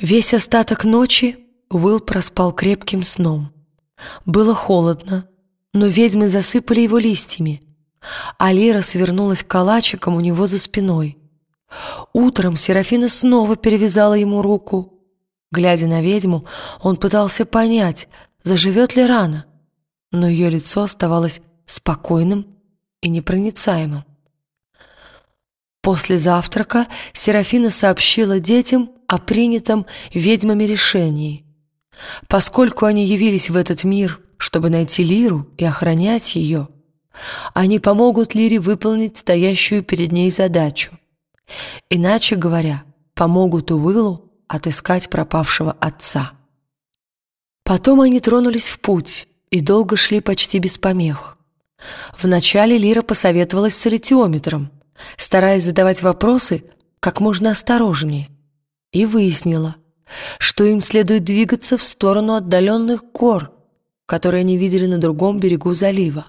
Весь остаток ночи Уилл проспал крепким сном. Было холодно, но ведьмы засыпали его листьями, а Лира свернулась калачиком у него за спиной. Утром Серафина снова перевязала ему руку. Глядя на ведьму, он пытался понять, заживет ли рана, но ее лицо оставалось спокойным и непроницаемым. После завтрака Серафина сообщила детям о принятом ведьмами решении. Поскольку они явились в этот мир, чтобы найти Лиру и охранять ее, они помогут Лире выполнить стоящую перед ней задачу. Иначе говоря, помогут Уиллу отыскать пропавшего отца. Потом они тронулись в путь и долго шли почти без помех. Вначале Лира посоветовалась с ретиометром, стараясь задавать вопросы как можно осторожнее – и выяснила, что им следует двигаться в сторону отдаленных гор, которые они видели на другом берегу залива.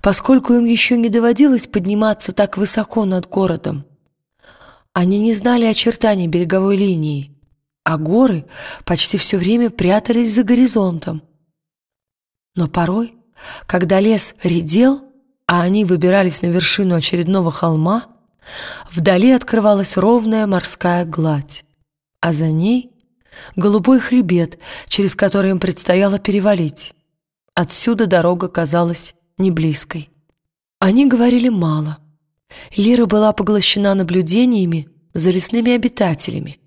Поскольку им еще не доводилось подниматься так высоко над городом, они не знали очертаний береговой линии, а горы почти все время прятались за горизонтом. Но порой, когда лес редел, а они выбирались на вершину очередного холма, Вдали открывалась ровная морская гладь, а за ней голубой хребет, через который им предстояло перевалить. Отсюда дорога казалась неблизкой. Они говорили мало. Лира была поглощена наблюдениями за лесными обитателями.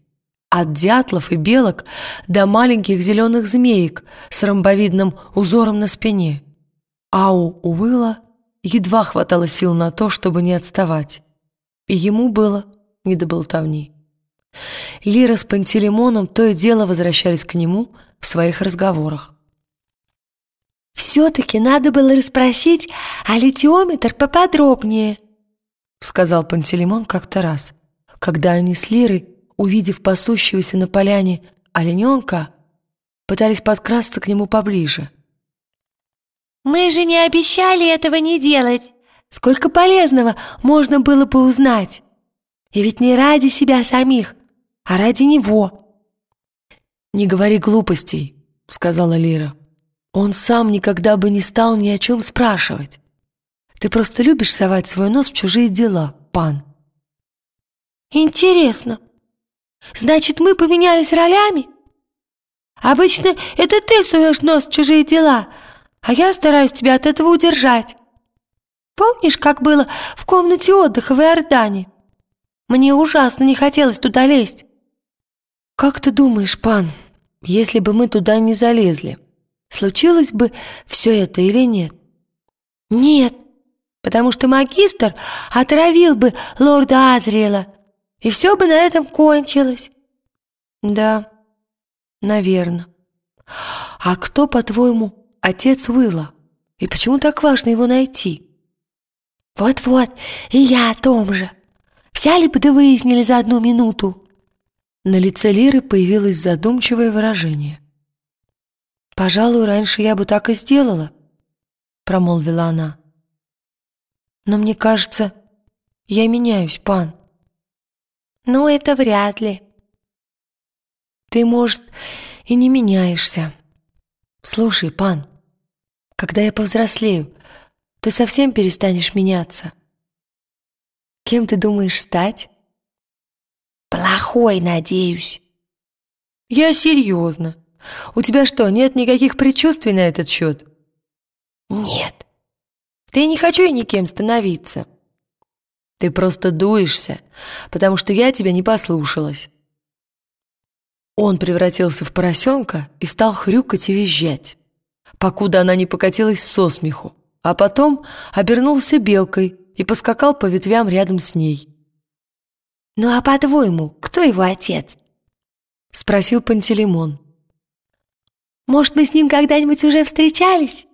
От дятлов и белок до маленьких зеленых змеек с ромбовидным узором на спине. А у Уилла едва хватало сил на то, чтобы не отставать и ему было не до болтовни. Лира с Пантелеймоном то и дело возвращались к нему в своих разговорах. «Все-таки надо было расспросить о литиометр поподробнее», сказал Пантелеймон как-то раз, когда они с Лирой, увидев пасущегося на поляне олененка, пытались подкрасться к нему поближе. «Мы же не обещали этого не делать!» Сколько полезного можно было бы узнать. И ведь не ради себя самих, а ради него. «Не говори глупостей», — сказала Лира. «Он сам никогда бы не стал ни о чем спрашивать. Ты просто любишь совать свой нос в чужие дела, пан». «Интересно. Значит, мы поменялись ролями? Обычно это ты суешь нос в чужие дела, а я стараюсь тебя от этого удержать». Помнишь, как было в комнате отдыха в Иордане? Мне ужасно не хотелось туда лезть. Как ты думаешь, пан, если бы мы туда не залезли, случилось бы все это или нет? Нет, потому что магистр отравил бы лорда Азриэла, и все бы на этом кончилось. Да, наверное. А кто, по-твоему, отец Уилла? И почему так важно его найти? Вот-вот, и я о том же. Взяли бы да выяснили за одну минуту. На лице Лиры появилось задумчивое выражение. «Пожалуй, раньше я бы так и сделала», — промолвила она. «Но мне кажется, я меняюсь, пан». «Ну, это вряд ли». «Ты, может, и не меняешься. Слушай, пан, когда я повзрослею, ты совсем перестанешь меняться. Кем ты думаешь стать? Плохой, надеюсь. Я серьезно. У тебя что, нет никаких предчувствий на этот счет? Нет. Ты не хочу и никем становиться. Ты просто дуешься, потому что я тебя не послушалась. Он превратился в поросенка и стал хрюкать и визжать, покуда она не покатилась со смеху а потом обернулся белкой и поскакал по ветвям рядом с ней. «Ну а по-твоему, кто его отец?» — спросил Пантелеймон. «Может, мы с ним когда-нибудь уже встречались?»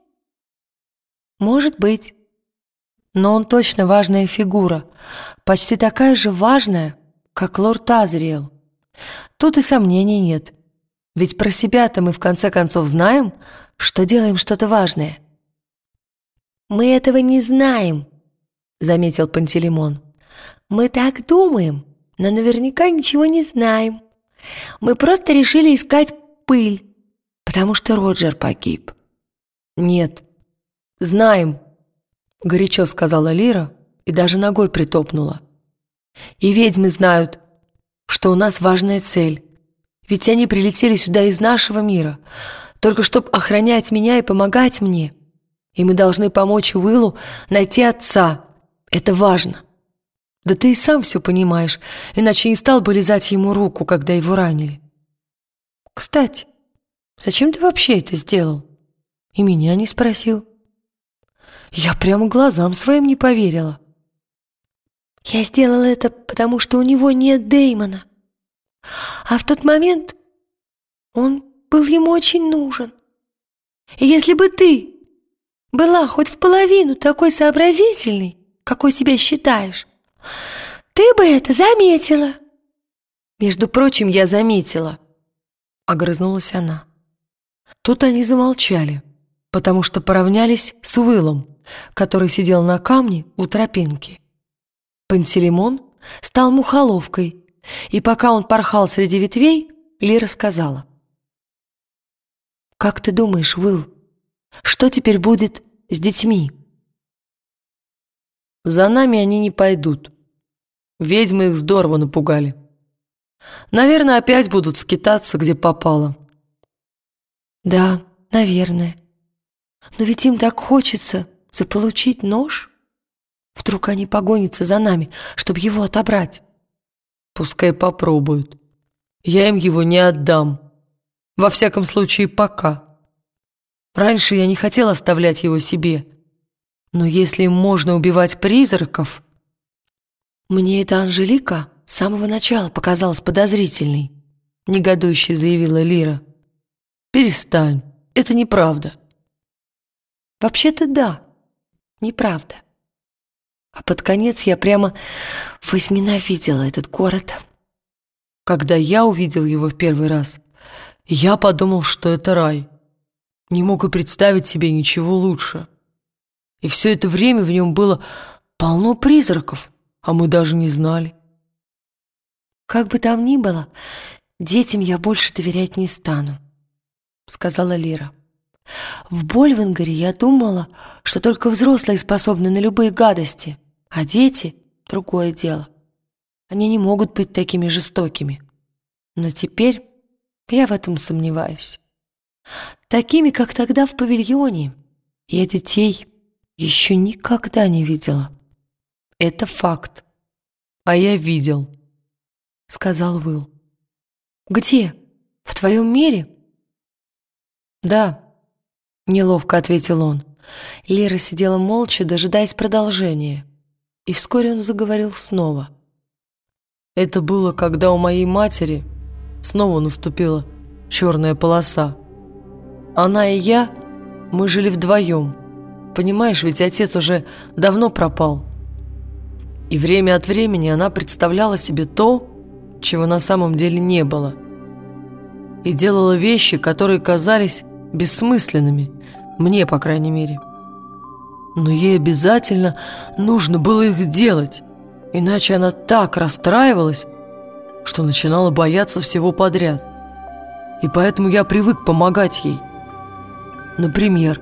«Может быть. Но он точно важная фигура, почти такая же важная, как лорд Азриэл. Тут и сомнений нет. Ведь про себя-то мы в конце концов знаем, что делаем что-то важное». «Мы этого не знаем», — заметил Пантелеймон. «Мы так думаем, но наверняка ничего не знаем. Мы просто решили искать пыль, потому что Роджер погиб. Нет, знаем, горячо сказала Лира и даже ногой притопнула. И ведьмы знают, что у нас важная цель. Ведь они прилетели сюда из нашего мира, только чтобы охранять меня и помогать мне. И мы должны помочь Уиллу найти отца. Это важно. Да ты и сам все понимаешь, иначе не стал бы лизать ему руку, когда его ранили. Кстати, зачем ты вообще это сделал? И меня не спросил. Я прямо глазам своим не поверила. Я сделала это, потому что у него нет Дэймона. А в тот момент он был ему очень нужен. И если бы ты была хоть в половину такой сообразительной, какой себя считаешь, ты бы это заметила. Между прочим, я заметила, огрызнулась она. Тут они замолчали, потому что поравнялись с Уиллом, который сидел на камне у тропинки. Пантелеймон стал мухоловкой, и пока он порхал среди ветвей, Лира сказала. «Как ты думаешь, Уилл, что теперь будет с детьми?» «За нами они не пойдут. Ведьмы их здорово напугали. Наверное, опять будут скитаться, где попало». «Да, наверное. Но ведь им так хочется заполучить нож. Вдруг они погонятся за нами, чтобы его отобрать». «Пускай попробуют. Я им его не отдам». Во всяком случае, пока. Раньше я не хотел оставлять его себе. Но если можно убивать призраков... Мне эта Анжелика с самого начала показалась подозрительной, негодующе заявила Лира. Перестань, это неправда. Вообще-то да, неправда. А под конец я прямо возненавидела этот город. Когда я увидел его в первый раз, я подумал, что это рай. Не мог и представить себе ничего лучше. И все это время в нем было полно призраков, а мы даже не знали. «Как бы там ни было, детям я больше доверять не стану», — сказала Лира. «В Больвенгаре я думала, что только взрослые способны на любые гадости, а дети — другое дело. Они не могут быть такими жестокими. Но теперь я в этом сомневаюсь. Такими, как тогда в павильоне, я детей еще никогда не видела. Это факт. А я видел, сказал Уилл. Где? В твоем мире? Да, неловко ответил он. Лера сидела молча, дожидаясь продолжения. И вскоре он заговорил снова. Это было, когда у моей матери снова наступила черная полоса. Она и я, мы жили вдвоем. Понимаешь, ведь отец уже давно пропал. И время от времени она представляла себе то, чего на самом деле не было. И делала вещи, которые казались бессмысленными, мне, по крайней мере. Но ей обязательно нужно было их делать, иначе она так расстраивалась, что начинала бояться всего подряд. И поэтому я привык помогать ей. Например,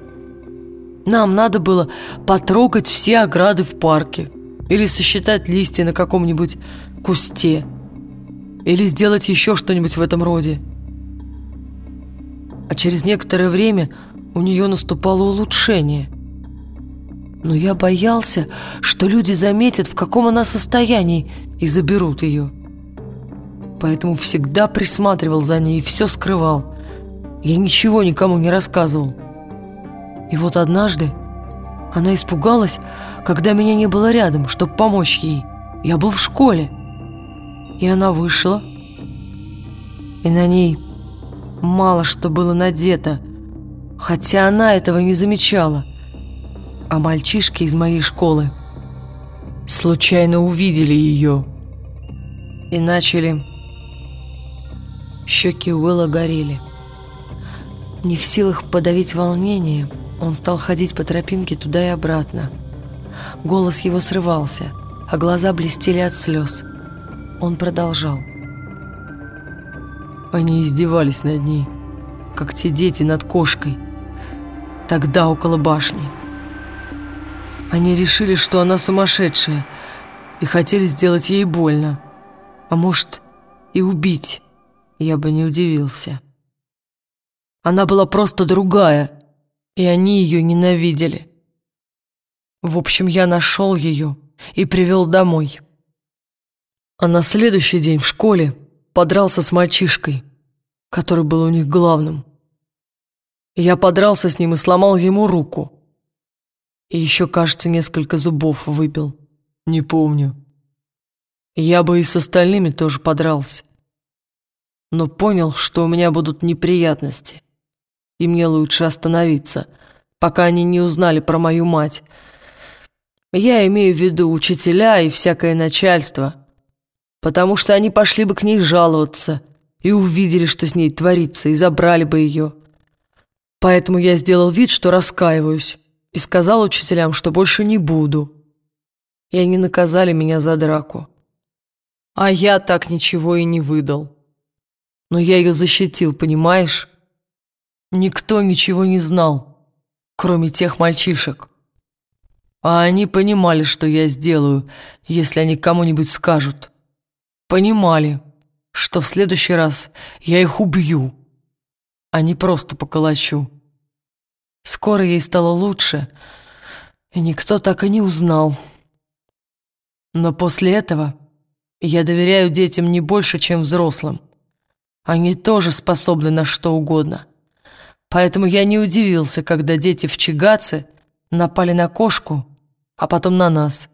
нам надо было потрогать все ограды в парке или сосчитать листья на каком-нибудь кусте или сделать еще что-нибудь в этом роде. А через некоторое время у нее наступало улучшение. Но я боялся, что люди заметят, в каком она состоянии, и заберут ее поэтому всегда присматривал за ней и все скрывал. Я ничего никому не рассказывал. И вот однажды она испугалась, когда меня не было рядом, чтобы помочь ей. Я был в школе. И она вышла, и на ней мало что было надето, хотя она этого не замечала. А мальчишки из моей школы случайно увидели ее и начали Щеки Уилла горели. Не в силах подавить волнение, он стал ходить по тропинке туда и обратно. Голос его срывался, а глаза блестели от слез. Он продолжал. Они издевались над ней, как те дети над кошкой, тогда около башни. Они решили, что она сумасшедшая, и хотели сделать ей больно, а может и убить, я бы не удивился. Она была просто другая, и они ее ненавидели. В общем, я нашел ее и привел домой. А на следующий день в школе подрался с мальчишкой, который был у них главным. Я подрался с ним и сломал ему руку. И еще, кажется, несколько зубов выбил. Не помню. Я бы и с остальными тоже подрался. Но понял, что у меня будут неприятности. И мне лучше остановиться, пока они не узнали про мою мать. Я имею в виду учителя и всякое начальство, потому что они пошли бы к ней жаловаться и увидели, что с ней творится, и забрали бы ее. Поэтому я сделал вид, что раскаиваюсь, и сказал учителям, что больше не буду. И они наказали меня за драку. А я так ничего и не выдал. Но я ее защитил, понимаешь? Никто ничего не знал, кроме тех мальчишек. А они понимали, что я сделаю, если они кому-нибудь скажут. Понимали, что в следующий раз я их убью, а не просто поколочу. Скоро ей стало лучше, и никто так и не узнал. Но после этого я доверяю детям не больше, чем взрослым. Они тоже способны на что угодно. Поэтому я не удивился, когда дети в Чигаце напали на кошку, а потом на нас.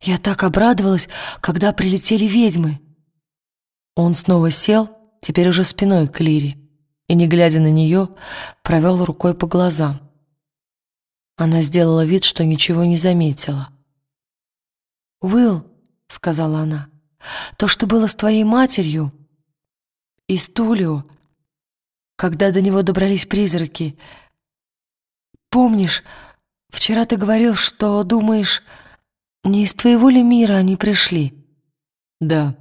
Я так обрадовалась, когда прилетели ведьмы. Он снова сел, теперь уже спиной к Лире, и, не глядя на нее, провел рукой по глазам. Она сделала вид, что ничего не заметила. «Уилл», — сказала она, — «то, что было с твоей матерью и с Тулио, когда до него добрались призраки. Помнишь, вчера ты говорил, что думаешь, не из твоего ли мира они пришли?» «Да,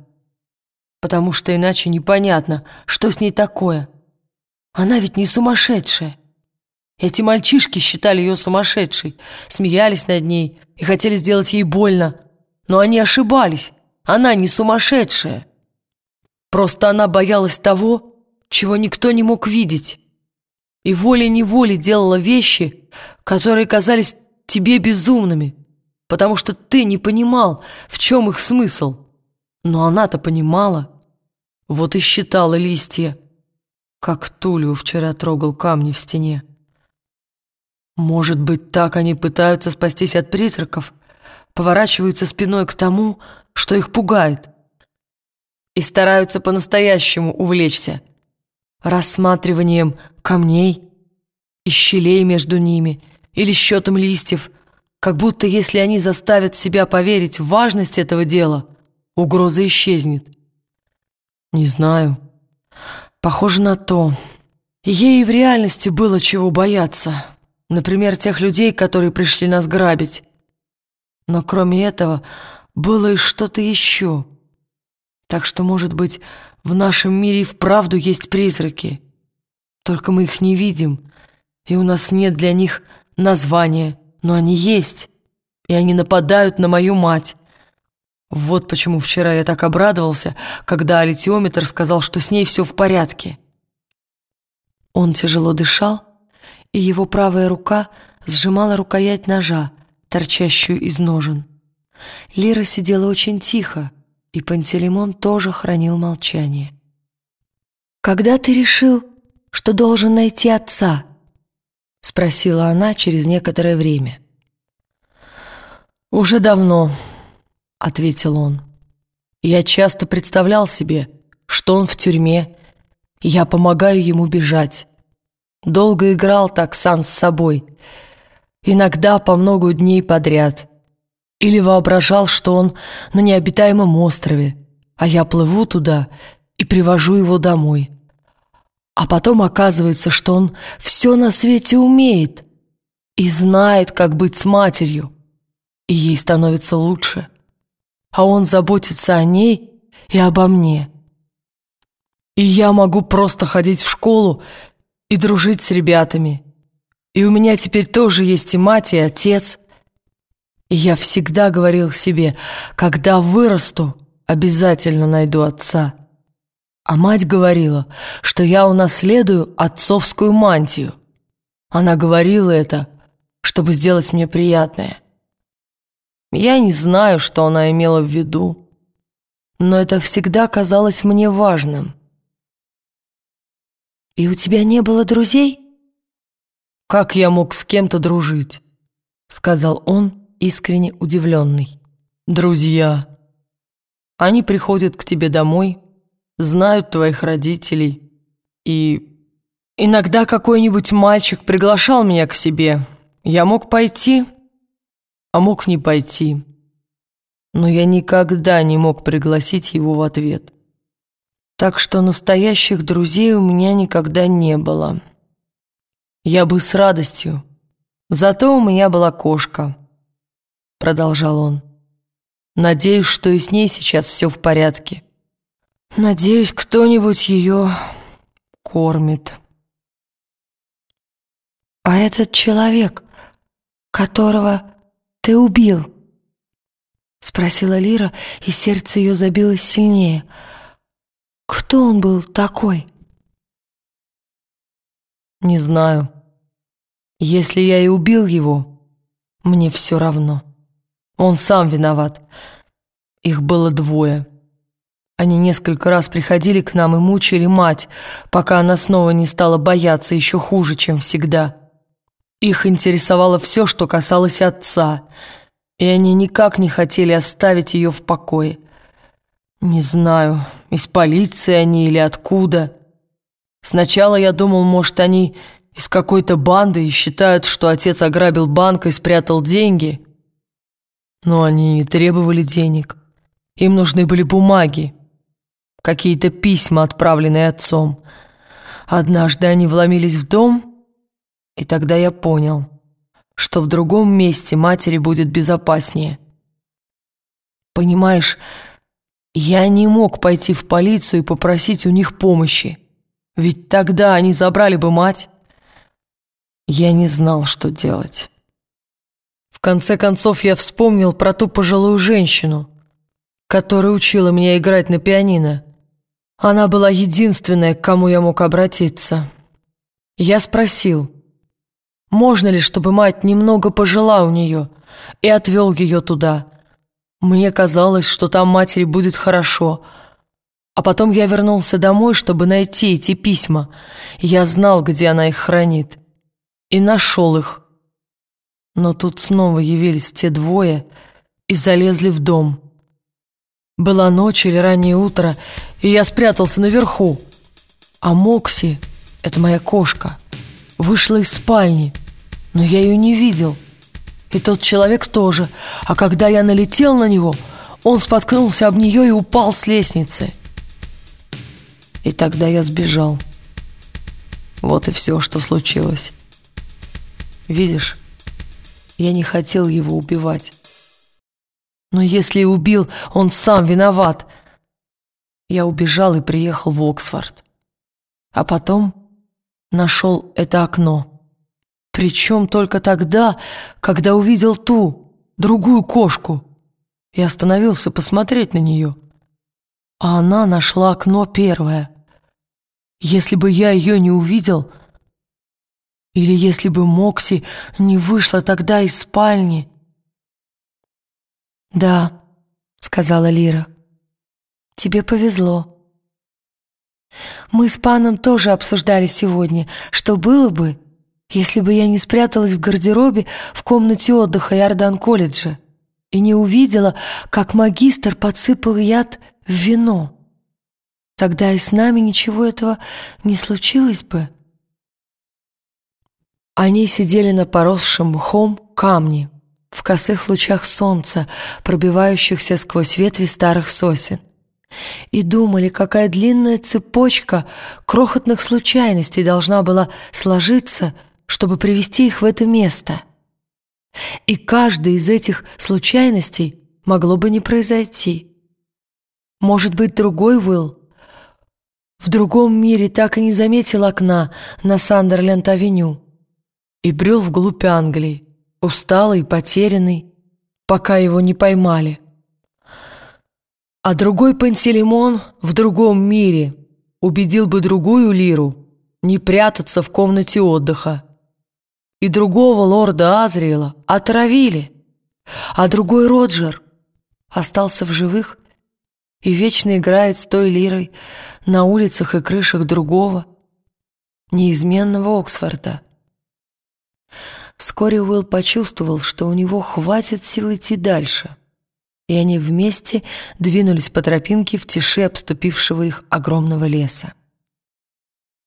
потому что иначе непонятно, что с ней такое. Она ведь не сумасшедшая. Эти мальчишки считали ее сумасшедшей, смеялись над ней и хотели сделать ей больно. Но они ошибались. Она не сумасшедшая. Просто она боялась того, чего никто не мог видеть. И волей-неволей делала вещи, которые казались тебе безумными, потому что ты не понимал, в чем их смысл. Но она-то понимала. Вот и считала листья, как Тулю вчера трогал камни в стене. Может быть, так они пытаются спастись от призраков, поворачиваются спиной к тому, что их пугает, и стараются по-настоящему увлечься – рассматриванием камней и щелей между ними или счетом листьев, как будто если они заставят себя поверить в важность этого дела, угроза исчезнет. Не знаю. Похоже на то. Ей в реальности было чего бояться. Например, тех людей, которые пришли нас грабить. Но кроме этого было и что-то еще. Так что, может быть, в нашем мире и вправду есть призраки. Только мы их не видим, и у нас нет для них названия, но они есть, и они нападают на мою мать. Вот почему вчера я так обрадовался, когда алитиометр сказал, что с ней все в порядке. Он тяжело дышал, и его правая рука сжимала рукоять ножа, торчащую из ножен. Лира сидела очень тихо, и Пантелеймон тоже хранил молчание. «Когда ты решил, что должен найти отца?» — спросила она через некоторое время. «Уже давно», — ответил он. «Я часто представлял себе, что он в тюрьме, я помогаю ему бежать. Долго играл так сам с собой, иногда по много дней подряд» Или воображал, что он на необитаемом острове, а я плыву туда и привожу его домой. А потом оказывается, что он все на свете умеет и знает, как быть с матерью, и ей становится лучше. А он заботится о ней и обо мне. И я могу просто ходить в школу и дружить с ребятами. И у меня теперь тоже есть и мать, и отец. И я всегда говорил себе, когда вырасту, обязательно найду отца. А мать говорила, что я унаследую отцовскую мантию. Она говорила это, чтобы сделать мне приятное. Я не знаю, что она имела в виду, но это всегда казалось мне важным. «И у тебя не было друзей?» «Как я мог с кем-то дружить?» — сказал он, искренне удивленный. «Друзья. Они приходят к тебе домой, знают твоих родителей, и иногда какой-нибудь мальчик приглашал меня к себе. Я мог пойти, а мог не пойти, но я никогда не мог пригласить его в ответ. Так что настоящих друзей у меня никогда не было. Я бы с радостью. Зато у меня была кошка, продолжал он. Надеюсь, что и с ней сейчас все в порядке. Надеюсь, кто-нибудь ее кормит. А этот человек, которого ты убил? Спросила Лира, и сердце ее забилось сильнее. Кто он был такой? Не знаю. Если я и убил его, мне все равно. Он сам виноват. Их было двое. Они несколько раз приходили к нам и мучили мать, пока она снова не стала бояться еще хуже, чем всегда. Их интересовало все, что касалось отца, и они никак не хотели оставить ее в покое. Не знаю, из полиции они или откуда. Сначала я думал, может, они из какой-то банды и считают, что отец ограбил банк и спрятал деньги. Но они не требовали денег. Им нужны были бумаги какие-то письма, отправленные отцом. Однажды они вломились в дом, и тогда я понял, что в другом месте матери будет безопаснее. Понимаешь, я не мог пойти в полицию и попросить у них помощи, ведь тогда они забрали бы мать. Я не знал, что делать. Конце концов, я вспомнил про ту пожилую женщину, которая учила меня играть на пианино. Она была единственная, к кому я мог обратиться. Я спросил, можно ли, чтобы мать немного пожила у нее, и отвел ее туда. Мне казалось, что там матери будет хорошо. А потом я вернулся домой, чтобы найти эти письма. Я знал, где она их хранит. И нашел их. Но тут снова явились те двое и залезли в дом. Была ночь или раннее утро, и я спрятался наверху. А Мокси, это моя кошка, вышла из спальни, но я ее не видел. И тот человек тоже, а когда я налетел на него, он споткнулся об нее и упал с лестницы. И тогда я сбежал. Вот и все, что случилось. Видишь, я не хотел его убивать. Но если убил, он сам виноват. Я убежал и приехал в Оксфорд. А потом нашел это окно. Причем только тогда, когда увидел ту, другую кошку. И остановился посмотреть на нее. А она нашла окно первое. Если бы я ее не увидел, или если бы Мокси не вышла тогда из спальни, «Да», — сказала Лира. «Тебе повезло». Мы с паном тоже обсуждали сегодня, что было бы, если бы я не спряталась в гардеробе в комнате отдыха Иордан-колледжа и не увидела, как магистр подсыпал яд в вино. Тогда и с нами ничего этого не случилось бы. Они сидели на поросшем мхом камне в косых лучах солнца, пробивающихся сквозь ветви старых сосен. И думали, какая длинная цепочка крохотных случайностей должна была сложиться, чтобы привести их в это место. И каждая из этих случайностей могло бы не произойти. Может быть, другой Уилл в другом мире так и не заметил окна на Сандерленд-авеню и брел вглубь Англии, усталый потерянный, пока его не поймали. А другой Пенсилимон в другом мире убедил бы другую Лиру не прятаться в комнате отдыха. И другого лорда Азриэла отравили, а другой Роджер остался в живых и вечно играет с той лирой на улицах и крышах другого, неизменного Оксфорда. Вскоре Уилл почувствовал, что у него хватит сил идти дальше, и они вместе двинулись по тропинке в тиши обступившего их огромного леса.